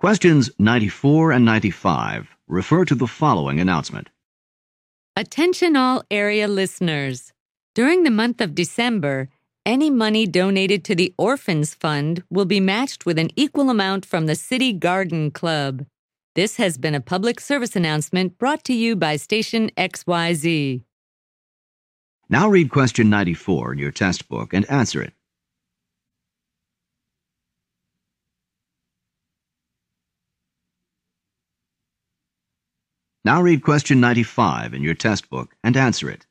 Questions 94 and 95 refer to the following announcement. Attention all area listeners. During the month of December, any money donated to the Orphans Fund will be matched with an equal amount from the City Garden Club. This has been a public service announcement brought to you by Station XYZ. Now read question 94 in your test book and answer it. Now read question 95 in your test book and answer it.